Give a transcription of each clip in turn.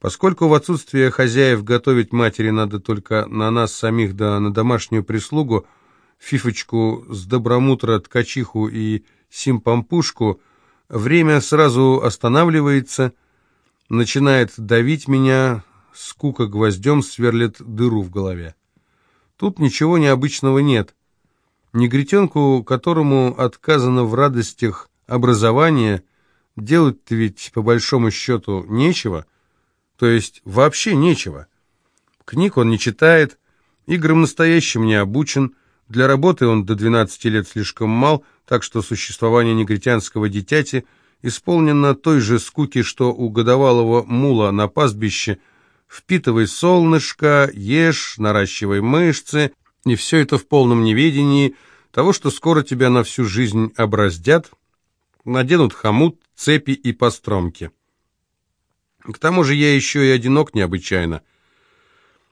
Поскольку в отсутствие хозяев готовить матери надо только на нас самих да на домашнюю прислугу, фифочку с добромутра, ткачиху и симпампушку, время сразу останавливается, начинает давить меня, скука гвоздем сверлит дыру в голове. Тут ничего необычного нет. Негритенку, которому отказано в радостях образования, делать-то ведь по большому счету нечего – то есть вообще нечего. Книг он не читает, играм настоящим не обучен, для работы он до 12 лет слишком мал, так что существование негритянского дитяти исполнено той же скуки, что у годовалого мула на пастбище. Впитывай солнышко, ешь, наращивай мышцы, и все это в полном неведении того, что скоро тебя на всю жизнь образдят, наденут хомут, цепи и постромки. К тому же я еще и одинок необычайно.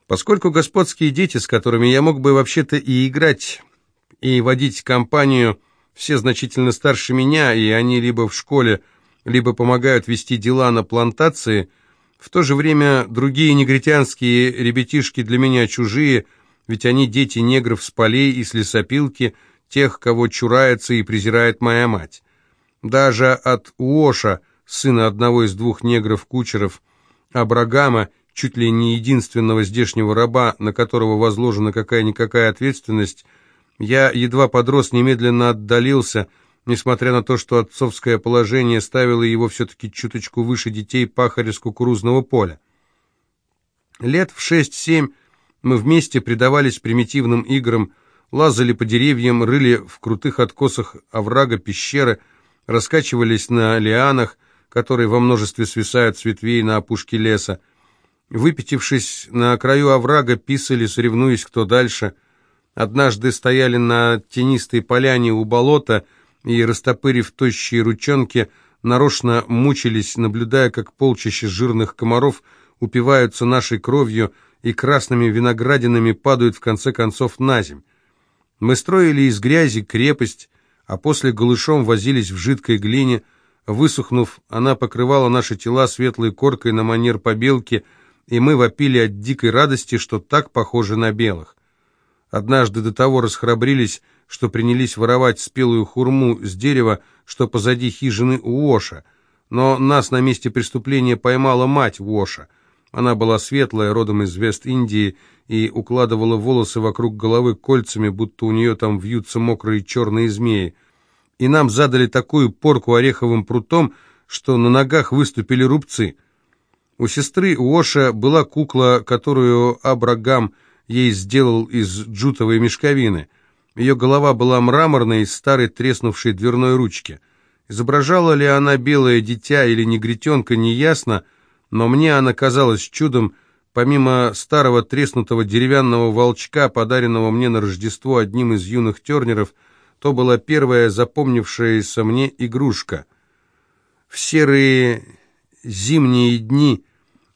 Поскольку господские дети, с которыми я мог бы вообще-то и играть, и водить компанию, все значительно старше меня, и они либо в школе, либо помогают вести дела на плантации, в то же время другие негритянские ребятишки для меня чужие, ведь они дети негров с полей и с лесопилки, тех, кого чурается и презирает моя мать. Даже от Уоша, сына одного из двух негров-кучеров, Абрагама, чуть ли не единственного здешнего раба, на которого возложена какая-никакая ответственность, я едва подрос, немедленно отдалился, несмотря на то, что отцовское положение ставило его все-таки чуточку выше детей пахаря с кукурузного поля. Лет в шесть-семь мы вместе предавались примитивным играм, лазали по деревьям, рыли в крутых откосах оврага пещеры, раскачивались на лианах, которые во множестве свисают с ветвей на опушке леса. Выпятившись на краю оврага, писали, соревнуясь кто дальше. Однажды стояли на тенистой поляне у болота и, растопырив тощие ручонки, нарочно мучились, наблюдая, как полчища жирных комаров упиваются нашей кровью и красными виноградинами падают в конце концов на земь. Мы строили из грязи крепость, а после голышом возились в жидкой глине – Высохнув, она покрывала наши тела светлой коркой на манер побелки, и мы вопили от дикой радости, что так похожи на белых. Однажды до того расхрабрились, что принялись воровать спелую хурму с дерева, что позади хижины Уоша. Но нас на месте преступления поймала мать Уоша. Она была светлая, родом из Вест-Индии, и укладывала волосы вокруг головы кольцами, будто у нее там вьются мокрые черные змеи и нам задали такую порку ореховым прутом, что на ногах выступили рубцы. У сестры Уоша была кукла, которую Абрагам ей сделал из джутовой мешковины. Ее голова была мраморной, из старой треснувшей дверной ручки. Изображала ли она белое дитя или негритенка, неясно, но мне она казалась чудом, помимо старого треснутого деревянного волчка, подаренного мне на Рождество одним из юных тернеров – то была первая запомнившаяся мне игрушка. В серые зимние дни,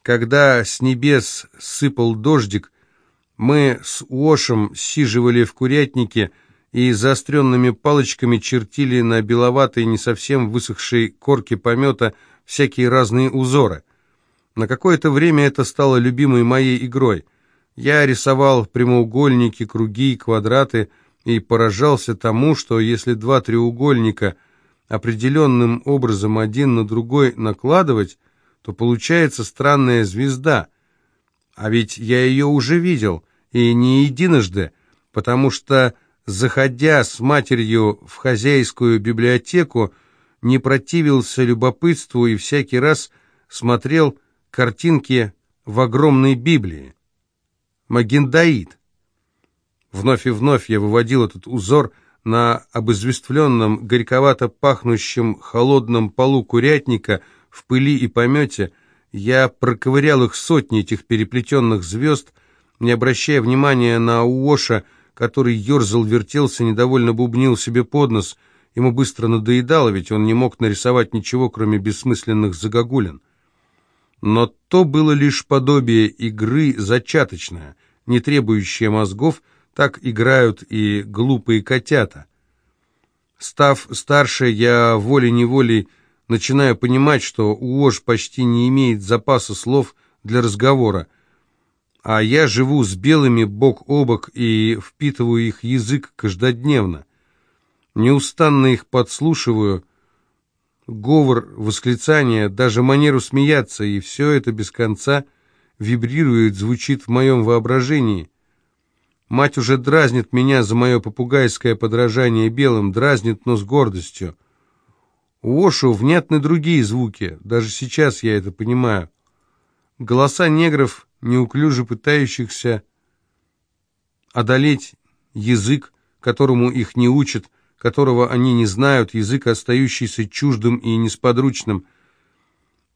когда с небес сыпал дождик, мы с Уошем сиживали в курятнике и заостренными палочками чертили на беловатой, не совсем высохшей корке помета всякие разные узоры. На какое-то время это стало любимой моей игрой. Я рисовал прямоугольники, круги, квадраты, и поражался тому, что если два треугольника определенным образом один на другой накладывать, то получается странная звезда. А ведь я ее уже видел, и не единожды, потому что, заходя с матерью в хозяйскую библиотеку, не противился любопытству и всякий раз смотрел картинки в огромной Библии. Магендаид. Вновь и вновь я выводил этот узор на обезвествленном, горьковато пахнущем холодном полу курятника в пыли и помете. Я проковырял их сотни, этих переплетенных звезд, не обращая внимания на Уоша, который ерзал, вертелся, недовольно бубнил себе под нос. Ему быстро надоедало, ведь он не мог нарисовать ничего, кроме бессмысленных загогулин. Но то было лишь подобие игры зачаточное, не требующее мозгов, так играют и глупые котята. Став старше, я волей-неволей начинаю понимать, что Уош почти не имеет запаса слов, для разговора. А я живу с белыми бок о бок и впитываю их язык каждодневно. Неустанно их подслушиваю, говор, восклицания, даже манеру смеяться, и все это без конца вибрирует, звучит в моем воображении. Мать уже дразнит меня за мое попугайское подражание белым, дразнит, но с гордостью. У Ошу внятны другие звуки, даже сейчас я это понимаю. Голоса негров, неуклюже пытающихся одолеть язык, которому их не учат, которого они не знают, язык, остающийся чуждым и несподручным.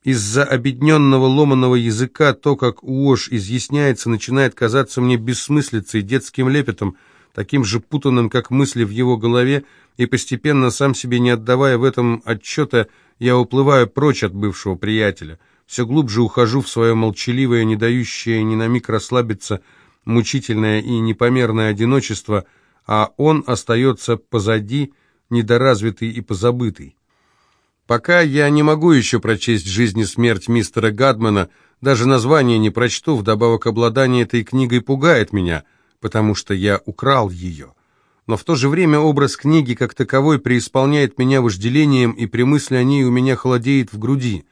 Из-за обедненного ломаного языка то, как УОЖ изъясняется, начинает казаться мне бессмыслицей, детским лепетом, таким же путанным, как мысли в его голове, и постепенно, сам себе не отдавая в этом отчета, я уплываю прочь от бывшего приятеля. Все глубже ухожу в свое молчаливое, не дающее ни на миг расслабиться, мучительное и непомерное одиночество, а он остается позади, недоразвитый и позабытый. Пока я не могу еще прочесть «Жизнь и смерть» мистера Гадмана, даже название не прочту, вдобавок обладание этой книгой пугает меня, потому что я украл ее. Но в то же время образ книги как таковой преисполняет меня вожделением, и при мысли о ней у меня холодеет в груди.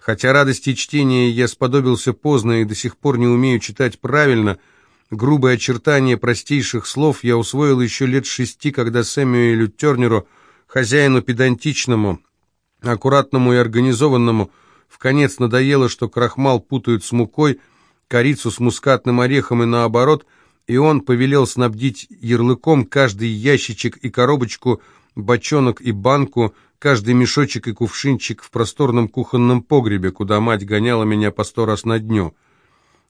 Хотя радости чтения я сподобился поздно и до сих пор не умею читать правильно, грубые очертания простейших слов я усвоил еще лет шести, когда Сэмюэлю Тернеру, хозяину педантичному, аккуратному и организованному, в конец надоело, что крахмал путают с мукой, корицу с мускатным орехом и наоборот, и он повелел снабдить ярлыком каждый ящичек и коробочку, бочонок и банку, каждый мешочек и кувшинчик в просторном кухонном погребе, куда мать гоняла меня по сто раз на дню.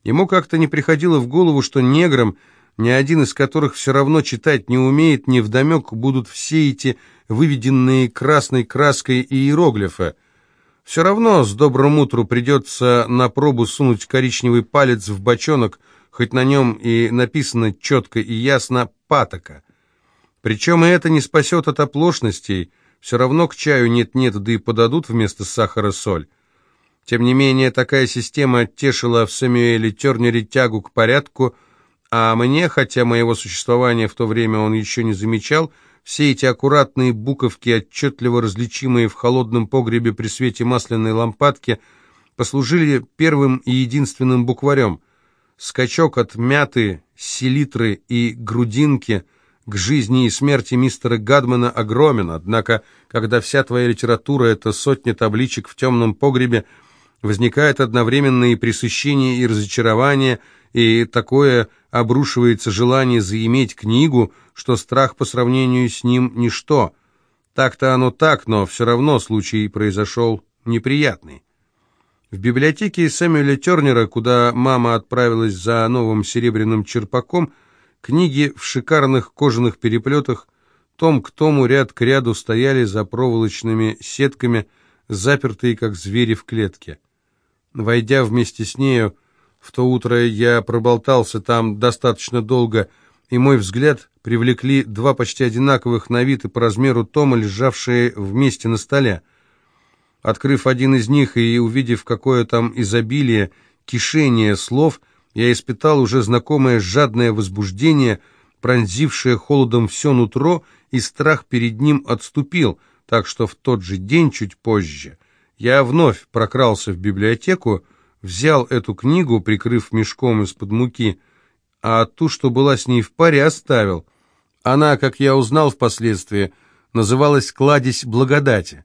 Ему как-то не приходило в голову, что неграм, ни один из которых все равно читать не умеет, невдомек будут все эти выведенные красной краской иероглифы. Все равно с добрым утру придется на пробу сунуть коричневый палец в бочонок, хоть на нем и написано четко и ясно «патока». Причем и это не спасет от оплошностей, все равно к чаю нет-нет, да и подадут вместо сахара соль. Тем не менее, такая система оттешила в Сэмюэле Тернере тягу к порядку, а мне, хотя моего существования в то время он еще не замечал, все эти аккуратные буковки, отчетливо различимые в холодном погребе при свете масляной лампадки, послужили первым и единственным букварем. Скачок от мяты, селитры и грудинки к жизни и смерти мистера Гадмана огромен, однако, когда вся твоя литература — это сотня табличек в темном погребе, возникает одновременно и пресыщение, и разочарование, и такое обрушивается желание заиметь книгу, что страх по сравнению с ним – ничто. Так-то оно так, но все равно случай произошел неприятный. В библиотеке Сэмюэля Тернера, куда мама отправилась за новым серебряным черпаком, книги в шикарных кожаных переплетах том к тому ряд к ряду стояли за проволочными сетками, запертые как звери в клетке. Войдя вместе с нею, в то утро я проболтался там достаточно долго, и мой взгляд привлекли два почти одинаковых на вид и по размеру тома, лежавшие вместе на столе. Открыв один из них и увидев, какое там изобилие, кишение слов, я испытал уже знакомое жадное возбуждение, пронзившее холодом все нутро, и страх перед ним отступил, так что в тот же день, чуть позже, я вновь прокрался в библиотеку, взял эту книгу, прикрыв мешком из-под муки, а ту, что была с ней в паре, оставил. Она, как я узнал впоследствии, называлась «Кладезь благодати».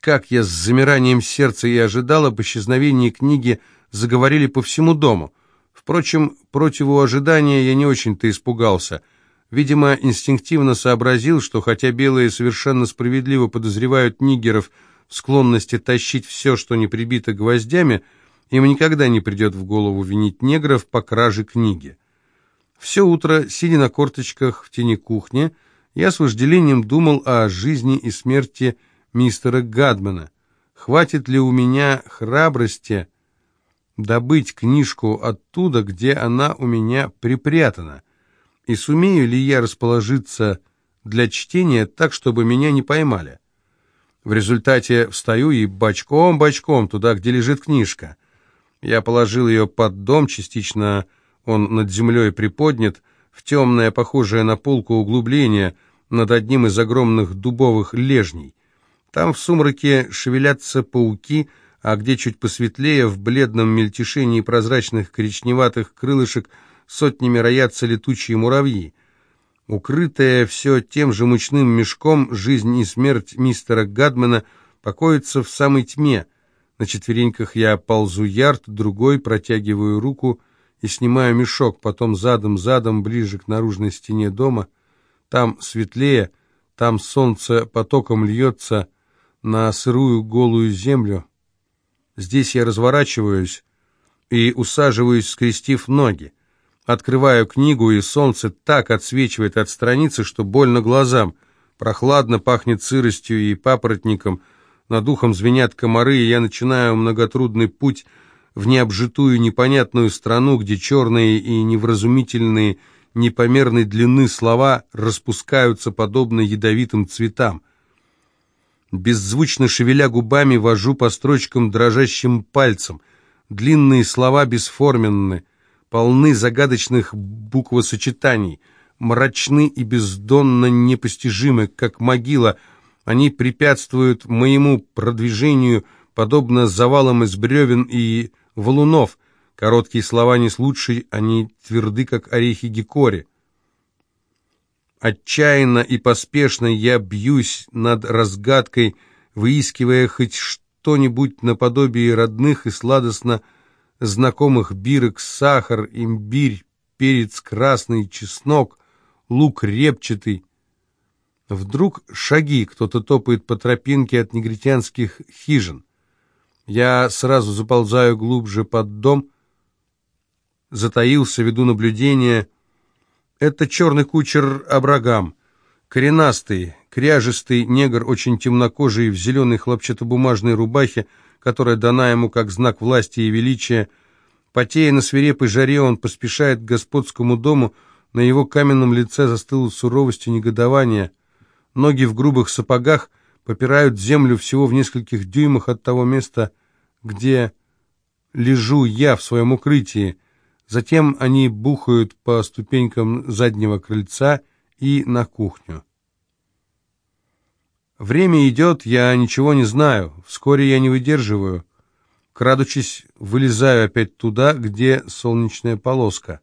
Как я с замиранием сердца и ожидал об исчезновении книги, заговорили по всему дому. Впрочем, противу ожидания я не очень-то испугался. Видимо, инстинктивно сообразил, что хотя белые совершенно справедливо подозревают нигеров – склонности тащить все, что не прибито гвоздями, им никогда не придет в голову винить негров по краже книги. Все утро, сидя на корточках в тени кухни, я с вожделением думал о жизни и смерти мистера Гадмана. Хватит ли у меня храбрости добыть книжку оттуда, где она у меня припрятана? И сумею ли я расположиться для чтения так, чтобы меня не поймали? В результате встаю и бочком-бочком туда, где лежит книжка. Я положил ее под дом, частично он над землей приподнят, в темное, похожее на полку углубление, над одним из огромных дубовых лежней. Там в сумраке шевелятся пауки, а где чуть посветлее, в бледном мельтешении прозрачных коричневатых крылышек сотнями роятся летучие муравьи. Укрытая все тем же мучным мешком, жизнь и смерть мистера Гадмана покоится в самой тьме. На четвереньках я ползу ярд, другой протягиваю руку и снимаю мешок, потом задом-задом ближе к наружной стене дома. Там светлее, там солнце потоком льется на сырую голую землю. Здесь я разворачиваюсь и усаживаюсь, скрестив ноги. Открываю книгу, и солнце так отсвечивает от страницы, что больно глазам. Прохладно пахнет сыростью и папоротником, над ухом звенят комары, и я начинаю многотрудный путь в необжитую непонятную страну, где черные и невразумительные непомерной длины слова распускаются подобно ядовитым цветам. Беззвучно шевеля губами, вожу по строчкам дрожащим пальцем. Длинные слова бесформенны, полны загадочных буквосочетаний, мрачны и бездонно непостижимы, как могила. Они препятствуют моему продвижению, подобно завалам из бревен и валунов. Короткие слова не лучше, они тверды, как орехи гекори. Отчаянно и поспешно я бьюсь над разгадкой, выискивая хоть что-нибудь наподобие родных и сладостно знакомых бирок, сахар, имбирь, перец красный, чеснок, лук репчатый. Вдруг шаги, кто-то топает по тропинке от негритянских хижин. Я сразу заползаю глубже под дом, затаился, веду наблюдение. Это черный кучер Абрагам, коренастый, кряжистый негр, очень темнокожий, в зеленой хлопчатобумажной рубахе, которая дана ему как знак власти и величия. Потея на свирепой жаре, он поспешает к господскому дому, на его каменном лице застыла суровость и негодование. Ноги в грубых сапогах попирают землю всего в нескольких дюймах от того места, где лежу я в своем укрытии. Затем они бухают по ступенькам заднего крыльца и на кухню. Время идет, я ничего не знаю. Вскоре я не выдерживаю. Крадучись, вылезаю опять туда, где солнечная полоска.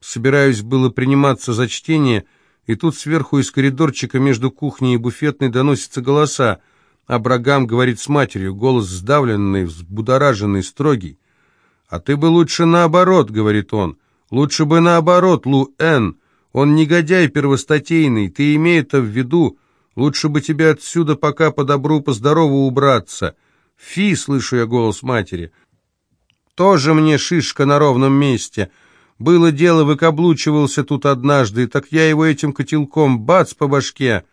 Собираюсь было приниматься за чтение, и тут сверху из коридорчика между кухней и буфетной доносятся голоса. Абрагам говорит с матерью, голос сдавленный, взбудораженный, строгий. «А ты бы лучше наоборот», — говорит он. «Лучше бы наоборот, Лу-Эн. Он негодяй первостатейный, ты имей это в виду». Лучше бы тебе отсюда пока по добру, по здорову убраться. Фи, слышу я голос матери. Тоже мне шишка на ровном месте. Было дело, выкаблучивался тут однажды, так я его этим котелком бац по башке.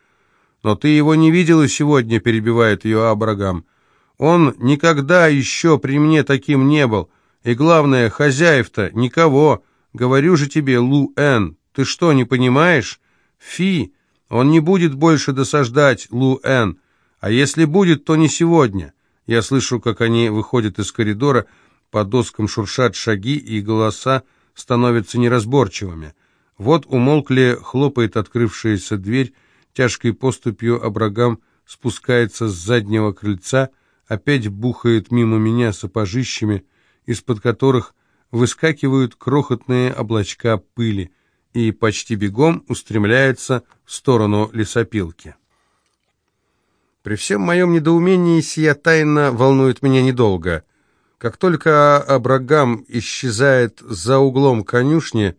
Но ты его не видела сегодня, перебивает ее Абрагам. Он никогда еще при мне таким не был. И главное, хозяев-то никого. Говорю же тебе, Лу-Эн, ты что, не понимаешь? Фи, он не будет больше досаждать Лу-Эн, а если будет, то не сегодня. Я слышу, как они выходят из коридора, по доскам шуршат шаги, и голоса становятся неразборчивыми. Вот умолкли, хлопает открывшаяся дверь, тяжкой поступью Абрагам спускается с заднего крыльца, опять бухает мимо меня сапожищами, из-под которых выскакивают крохотные облачка пыли и почти бегом устремляется в сторону лесопилки. При всем моем недоумении сия тайна волнует меня недолго. Как только Абрагам исчезает за углом конюшни,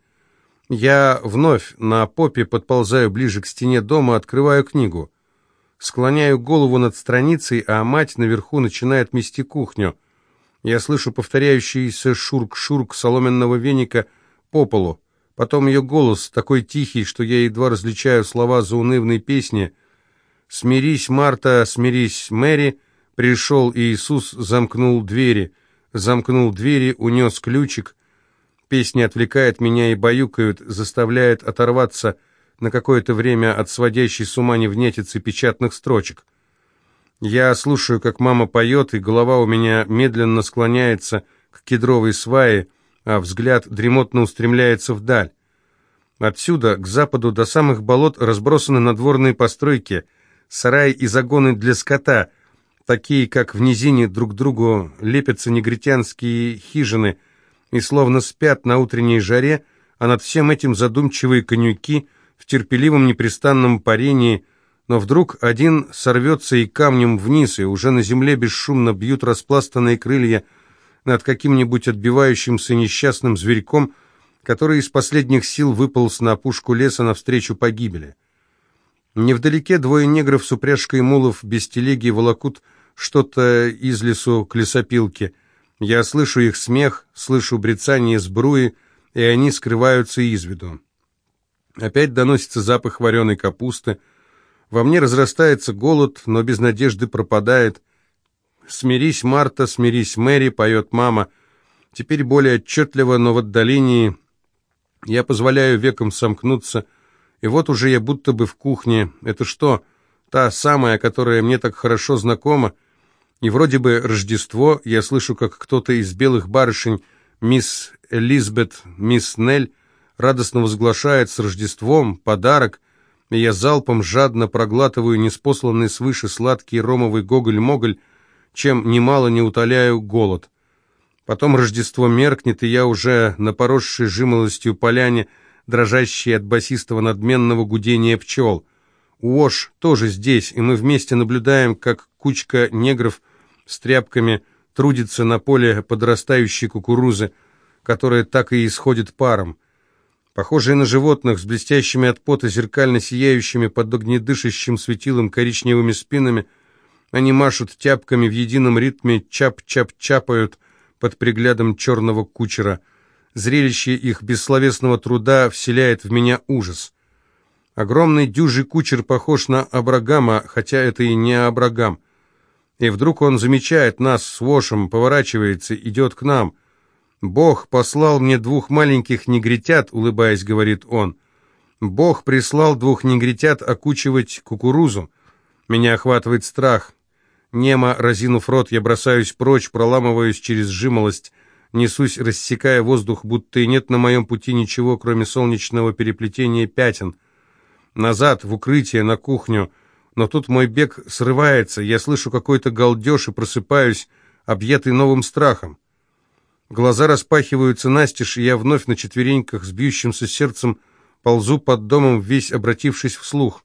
я вновь на попе подползаю ближе к стене дома, открываю книгу. Склоняю голову над страницей, а мать наверху начинает мести кухню. Я слышу повторяющийся шурк-шурк соломенного веника по полу. Потом ее голос, такой тихий, что я едва различаю слова заунывной песни. «Смирись, Марта, смирись, Мэри!» Пришел Иисус, замкнул двери. Замкнул двери, унес ключик. Песня отвлекает меня и баюкают, заставляет оторваться на какое-то время от сводящей с ума невнятицы печатных строчек. Я слушаю, как мама поет, и голова у меня медленно склоняется к кедровой свае, а взгляд дремотно устремляется вдаль. Отсюда, к западу, до самых болот разбросаны надворные постройки, сараи и загоны для скота, такие, как в низине друг другу лепятся негритянские хижины, и словно спят на утренней жаре, а над всем этим задумчивые конюки в терпеливом непрестанном парении, но вдруг один сорвется и камнем вниз, и уже на земле бесшумно бьют распластанные крылья над каким-нибудь отбивающимся несчастным зверьком, который из последних сил выполз на опушку леса навстречу погибели. Невдалеке двое негров с упряжкой мулов без телеги волокут что-то из лесу к лесопилке. Я слышу их смех, слышу брецание сбруи, и они скрываются из виду. Опять доносится запах вареной капусты. Во мне разрастается голод, но без надежды пропадает. «Смирись, Марта, смирись, Мэри», — поет мама. Теперь более отчетливо, но в отдалении я позволяю векам сомкнуться, и вот уже я будто бы в кухне. Это что, та самая, которая мне так хорошо знакома? И вроде бы Рождество, я слышу, как кто-то из белых барышень, мисс Элизабет, мисс Нель, радостно возглашает с Рождеством подарок, и я залпом жадно проглатываю неспосланный свыше сладкий ромовый гоголь-моголь, чем немало не утоляю голод. Потом Рождество меркнет, и я уже на поросшей жимолостью поляне, дрожащей от басистого надменного гудения пчел. Уош тоже здесь, и мы вместе наблюдаем, как кучка негров с тряпками трудится на поле подрастающей кукурузы, которая так и исходит паром. Похожие на животных с блестящими от пота зеркально сияющими под огнедышащим светилом коричневыми спинами, они машут тяпками в едином ритме, чап-чап-чапают, под приглядом черного кучера. Зрелище их бессловесного труда вселяет в меня ужас. Огромный дюжий кучер похож на Абрагама, хотя это и не Абрагам. И вдруг он замечает нас с Вошем, поворачивается, идет к нам. «Бог послал мне двух маленьких негритят», — улыбаясь, говорит он. «Бог прислал двух негритят окучивать кукурузу». Меня охватывает страх. Немо, разинув рот, я бросаюсь прочь, проламываюсь через жимолость, несусь, рассекая воздух, будто и нет на моем пути ничего, кроме солнечного переплетения пятен. Назад, в укрытие, на кухню. Но тут мой бег срывается, я слышу какой-то галдеж и просыпаюсь, объятый новым страхом. Глаза распахиваются настежь, и я вновь на четвереньках с бьющимся сердцем ползу под домом, весь обратившись вслух.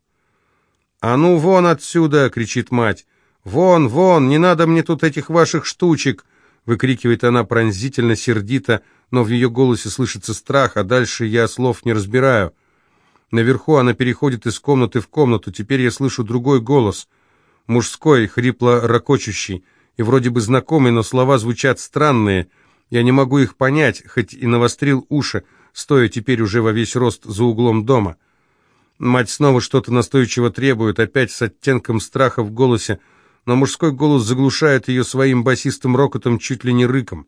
«А ну вон отсюда!» — кричит мать. «Вон, вон, не надо мне тут этих ваших штучек!» выкрикивает она пронзительно, сердито, но в ее голосе слышится страх, а дальше я слов не разбираю. Наверху она переходит из комнаты в комнату, теперь я слышу другой голос, мужской, хрипло-ракочущий, и вроде бы знакомый, но слова звучат странные. Я не могу их понять, хоть и навострил уши, стоя теперь уже во весь рост за углом дома. Мать снова что-то настойчиво требует, опять с оттенком страха в голосе, но мужской голос заглушает ее своим басистым рокотом, чуть ли не рыком.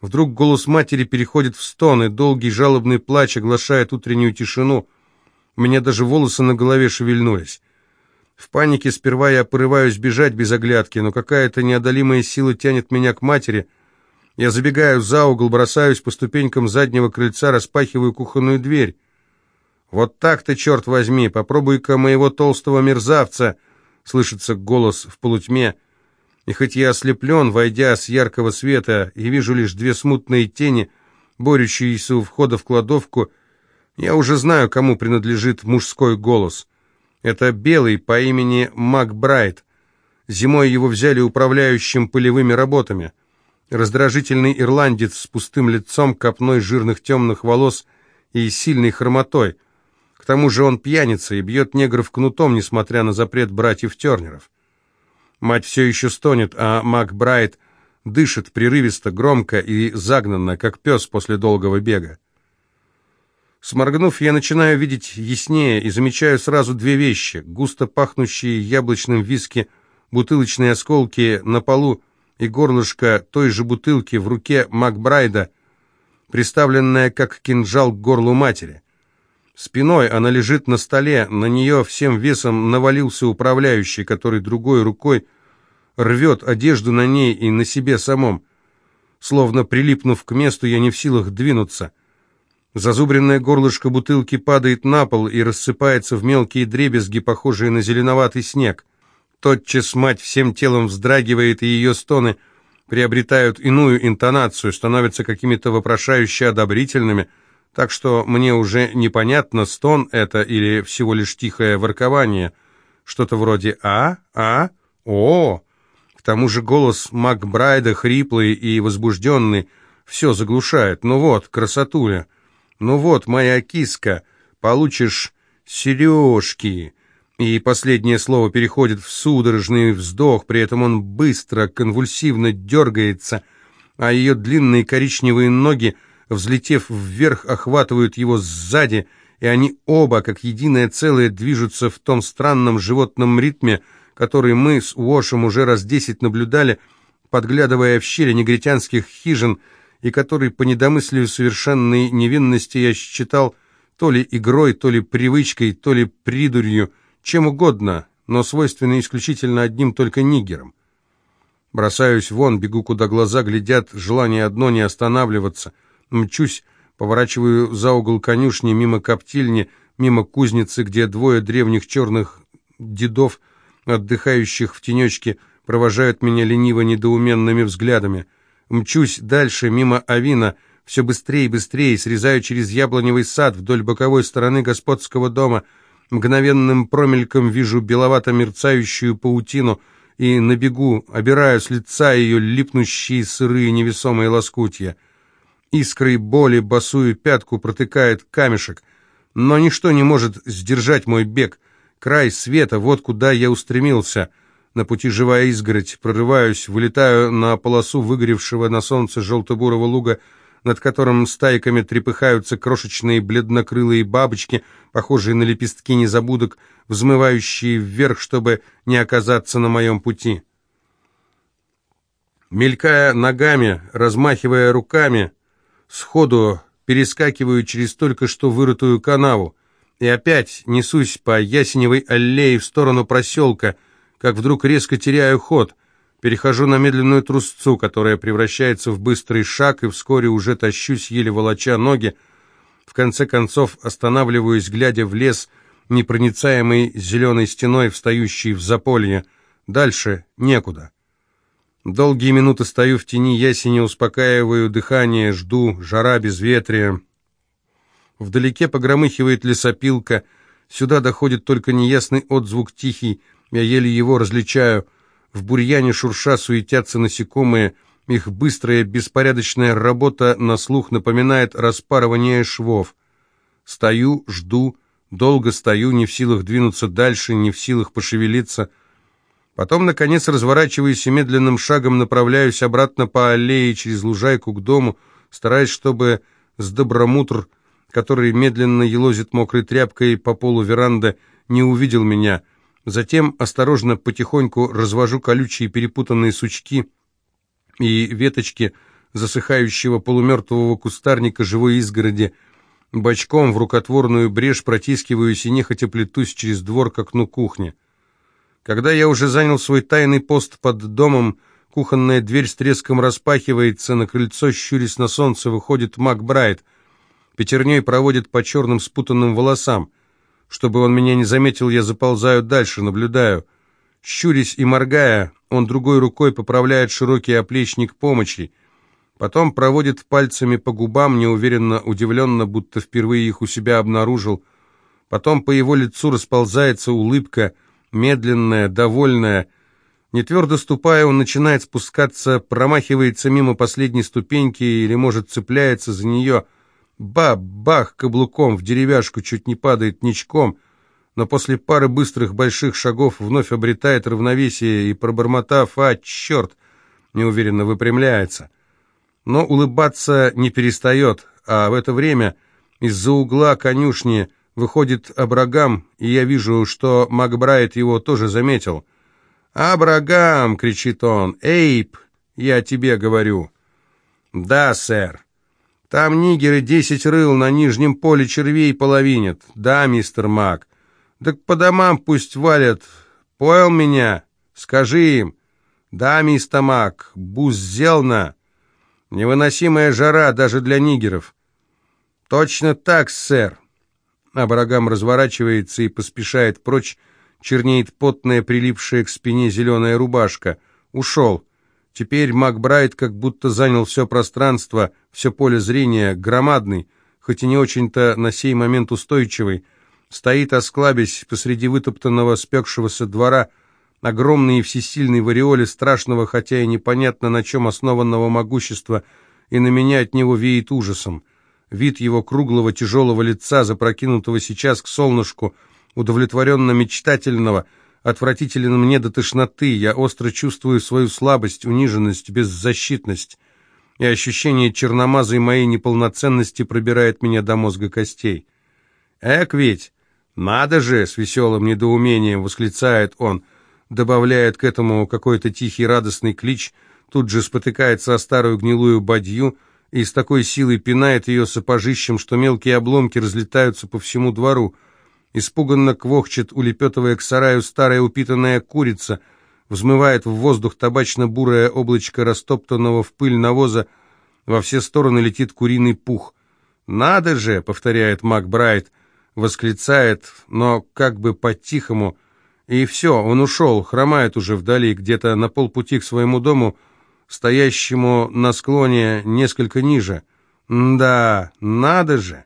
Вдруг голос матери переходит в стон, и долгий жалобный плач оглашает утреннюю тишину. Меня даже волосы на голове шевельнулись. В панике сперва я порываюсь бежать без оглядки, но какая-то неодолимая сила тянет меня к матери. Я забегаю за угол, бросаюсь по ступенькам заднего крыльца, распахиваю кухонную дверь. «Вот так ты, черт возьми, попробуй-ка моего толстого мерзавца!» слышится голос в полутьме, и хоть я ослеплен, войдя с яркого света, и вижу лишь две смутные тени, борющиеся у входа в кладовку, я уже знаю, кому принадлежит мужской голос. Это белый по имени Макбрайт. Зимой его взяли управляющим полевыми работами. Раздражительный ирландец с пустым лицом, копной жирных темных волос и сильной хромотой — к тому же он пьяница и бьет негров кнутом, несмотря на запрет братьев Тернеров. Мать все еще стонет, а Макбрайт дышит прерывисто, громко и загнанно, как пес после долгого бега. Сморгнув, я начинаю видеть яснее и замечаю сразу две вещи. Густо пахнущие яблочным виски, бутылочные осколки на полу и горлышко той же бутылки в руке Макбрайда, приставленная как кинжал к горлу матери. Спиной она лежит на столе, на нее всем весом навалился управляющий, который другой рукой рвет одежду на ней и на себе самом. Словно прилипнув к месту, я не в силах двинуться. Зазубренное горлышко бутылки падает на пол и рассыпается в мелкие дребезги, похожие на зеленоватый снег. Тотчас мать всем телом вздрагивает, и ее стоны приобретают иную интонацию, становятся какими-то вопрошающе одобрительными, так что мне уже непонятно, стон это или всего лишь тихое воркование. Что-то вроде «а», «а», «о». К тому же голос Макбрайда хриплый и возбужденный, все заглушает. Ну вот, красотуля. «Ну вот, моя киска, получишь сережки». И последнее слово переходит в судорожный вздох, при этом он быстро, конвульсивно дергается, а ее длинные коричневые ноги, взлетев вверх, охватывают его сзади, и они оба, как единое целое, движутся в том странном животном ритме, который мы с Уошем уже раз десять наблюдали, подглядывая в щели негритянских хижин, и который по недомыслию совершенной невинности я считал то ли игрой, то ли привычкой, то ли придурью, чем угодно, но свойственно исключительно одним только нигерам. Бросаюсь вон, бегу, куда глаза глядят, желание одно не останавливаться. Мчусь, поворачиваю за угол конюшни, мимо коптильни, мимо кузницы, где двое древних черных дедов, отдыхающих в тенечке, провожают меня лениво-недоуменными взглядами — Мчусь дальше, мимо Авина, все быстрее и быстрее, срезаю через яблоневый сад вдоль боковой стороны господского дома. Мгновенным промельком вижу беловато-мерцающую паутину и на бегу обираю с лица ее липнущие сырые невесомые лоскутья. Искрой боли босую пятку протыкает камешек, но ничто не может сдержать мой бег. Край света, вот куда я устремился — на пути живая изгородь, прорываюсь, вылетаю на полосу выгоревшего на солнце желто-бурого луга, над которым стайками трепыхаются крошечные бледнокрылые бабочки, похожие на лепестки незабудок, взмывающие вверх, чтобы не оказаться на моем пути. Мелькая ногами, размахивая руками, сходу перескакиваю через только что вырытую канаву и опять несусь по ясеневой аллее в сторону проселка — как вдруг резко теряю ход. Перехожу на медленную трусцу, которая превращается в быстрый шаг, и вскоре уже тащусь, еле волоча ноги. В конце концов останавливаюсь, глядя в лес, непроницаемый зеленой стеной, встающий в заполье. Дальше некуда. Долгие минуты стою в тени ясени, успокаиваю дыхание, жду, жара безветрия. Вдалеке погромыхивает лесопилка, сюда доходит только неясный отзвук тихий, я еле его различаю. В бурьяне шурша суетятся насекомые. Их быстрая, беспорядочная работа на слух напоминает распарывание швов. Стою, жду, долго стою, не в силах двинуться дальше, не в силах пошевелиться. Потом, наконец, разворачиваюсь и медленным шагом направляюсь обратно по аллее через лужайку к дому, стараясь, чтобы с добромутр, который медленно елозит мокрой тряпкой по полу веранды, не увидел меня — Затем осторожно, потихоньку развожу колючие перепутанные сучки и веточки засыхающего полумертвого кустарника живой изгороди. Бочком в рукотворную брешь протискиваюсь и нехотя плетусь через двор к окну кухни. Когда я уже занял свой тайный пост под домом, кухонная дверь с треском распахивается, на крыльцо, щурясь на солнце, выходит Макбрайт. Пятерней проводит по черным спутанным волосам. Чтобы он меня не заметил, я заползаю дальше, наблюдаю. Щурясь и моргая, он другой рукой поправляет широкий оплечник помощи. Потом проводит пальцами по губам, неуверенно, удивленно, будто впервые их у себя обнаружил. Потом по его лицу расползается улыбка, медленная, довольная. Не твердо ступая, он начинает спускаться, промахивается мимо последней ступеньки или, может, цепляется за нее — Баб-бах каблуком в деревяшку чуть не падает ничком, но после пары быстрых больших шагов вновь обретает равновесие и, пробормотав «А, черт!», неуверенно выпрямляется. Но улыбаться не перестает, а в это время из-за угла конюшни выходит Абрагам, и я вижу, что Макбрайт его тоже заметил. «Абрагам!» — кричит он. «Эйп! Я тебе говорю!» «Да, сэр!» Там нигеры десять рыл на нижнем поле червей половинят. Да, мистер Мак. Так по домам пусть валят. Понял меня? Скажи им. Да, мистер Мак, буз сделано. Невыносимая жара даже для нигеров. Точно так, сэр. Абрагам разворачивается и поспешает прочь, чернеет потная, прилипшая к спине зеленая рубашка. Ушел. Теперь Макбрайт как будто занял все пространство, все поле зрения, громадный, хоть и не очень-то на сей момент устойчивый, стоит, осклабясь посреди вытоптанного, спекшегося двора, огромный и всесильный в ореоле страшного, хотя и непонятно на чем основанного могущества, и на меня от него веет ужасом. Вид его круглого тяжелого лица, запрокинутого сейчас к солнышку, удовлетворенно-мечтательного, отвратителен мне до тошноты, я остро чувствую свою слабость, униженность, беззащитность, и ощущение черномазой моей неполноценности пробирает меня до мозга костей. «Эк ведь! Надо же!» — с веселым недоумением восклицает он, добавляет к этому какой-то тихий радостный клич, тут же спотыкается о старую гнилую бадью и с такой силой пинает ее сапожищем, что мелкие обломки разлетаются по всему двору. Испуганно квохчет, улепетывая к сараю старая упитанная курица, взмывает в воздух табачно-бурое облачко растоптанного в пыль навоза, во все стороны летит куриный пух. «Надо же!» — повторяет Макбрайт, восклицает, но как бы по-тихому — и все, он ушел, хромает уже вдали, где-то на полпути к своему дому, стоящему на склоне несколько ниже. Да, надо же!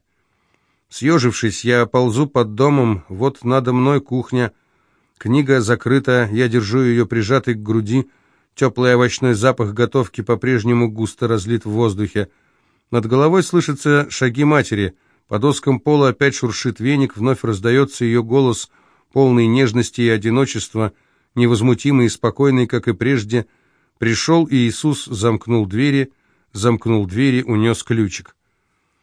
Съежившись, я ползу под домом, вот надо мной кухня. Книга закрыта, я держу ее прижатой к груди. Теплый овощной запах готовки по-прежнему густо разлит в воздухе. Над головой слышатся шаги матери. По доскам пола опять шуршит веник, вновь раздается ее голос — полный нежности и одиночества, невозмутимый и спокойный, как и прежде, пришел и Иисус замкнул двери, замкнул двери, унес ключик.